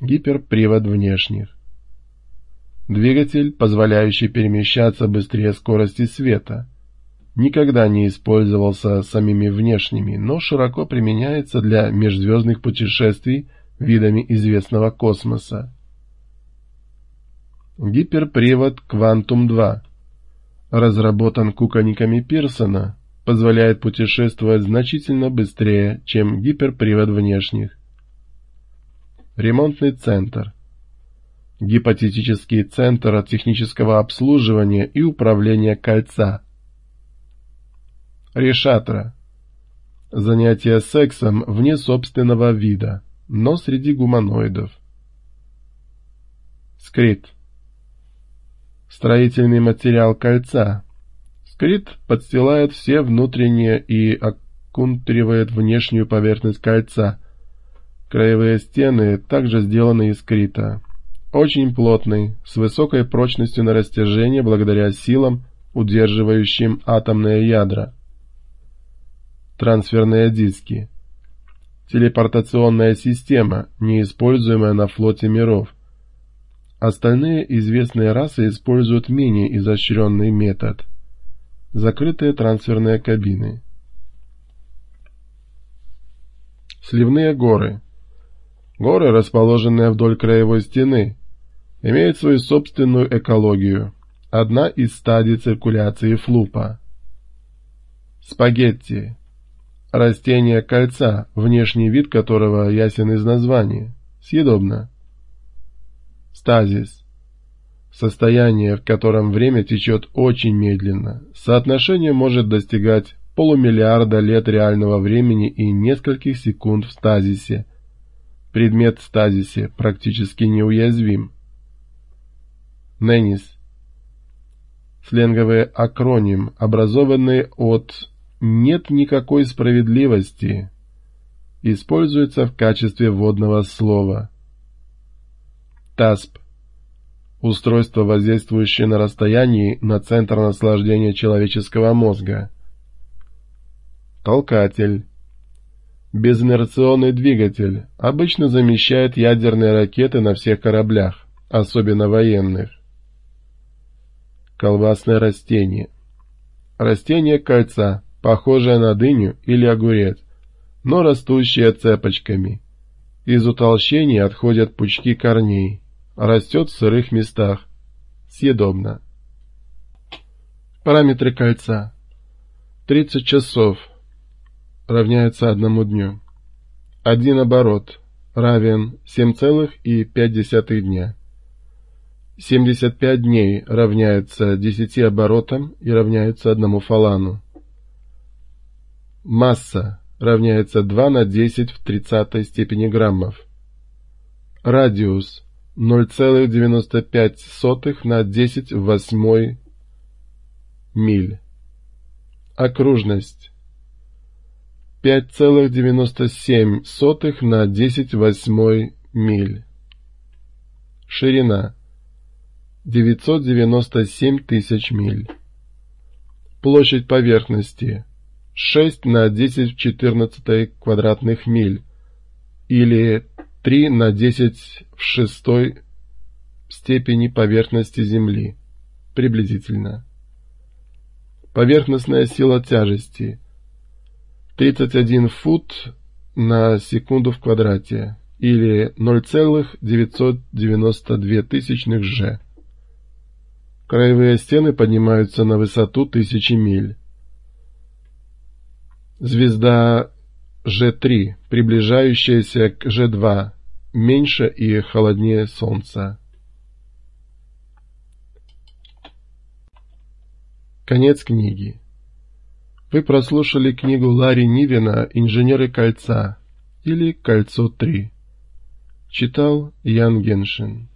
Гиперпривод внешних. Двигатель, позволяющий перемещаться быстрее скорости света. Никогда не использовался самими внешними, но широко применяется для межзвездных путешествий видами известного космоса. Гиперпривод «Квантум-2» разработан кукольниками Пирсона, позволяет путешествовать значительно быстрее, чем гиперпривод внешних. Ремонтный центр. Гипотетический центр технического обслуживания и управления кольца. Решатра. Занятие сексом вне собственного вида, но среди гуманоидов. Скрит. Строительный материал кольца. Скрит подстилает все внутренние и оккунтривает внешнюю поверхность кольца. Краевые стены также сделаны из скрита. Очень плотный, с высокой прочностью на растяжение благодаря силам, удерживающим атомные ядра. Трансферные диски. Телепортационная система, неиспользуемая на флоте миров. Остальные известные расы используют менее изощренный метод. Закрытые трансферные кабины. Сливные горы. Горы, расположенные вдоль краевой стены, имеют свою собственную экологию. Одна из стадий циркуляции флупа. Спагетти. Растение кольца, внешний вид которого ясен из названия. Съедобно. Стазис. Состояние, в котором время течет очень медленно. Соотношение может достигать полумиллиарда лет реального времени и нескольких секунд в стазисе. Предмет в стазисе практически неуязвим. Ненис. Сленговый акроним, образованный от «нет никакой справедливости», используется в качестве вводного слова. ТАСП. Устройство, воздействующее на расстоянии на центр наслаждения человеческого мозга. Толкатель. Безинерционный двигатель обычно замещает ядерные ракеты на всех кораблях, особенно военных. Колбасное растение. Растение кольца, похожее на дыню или огурец, но растущее цепочками. Из утолщений отходят пучки корней. Растет в сырых местах. Съедобно. Параметры кольца. 30 часов равняется одному дню. Один оборот равен 7,5 дня. 75 дней равняется 10 оборотам и равняется одному фалану. Масса равняется 2 на 10 в 30 степени граммов. Радиус 0,95 на 10 в 8 миль. Окружность 5,97 на 10 в 8 миль. Ширина 997 тысяч миль. Площадь поверхности 6 на 10 в 14 квадратных миль или 3 на 10 в шестой степени поверхности Земли, приблизительно. Поверхностная сила тяжести 31 фут на секунду в квадрате или 0,992 тысячных ж. Краевые стены поднимаются на высоту тысячи миль. Звезда G3, приближающаяся к G2, меньше и холоднее Солнца. Конец книги. Вы прослушали книгу Ларри Нивена «Инженеры кольца» или «Кольцо 3». Читал Ян Геншин.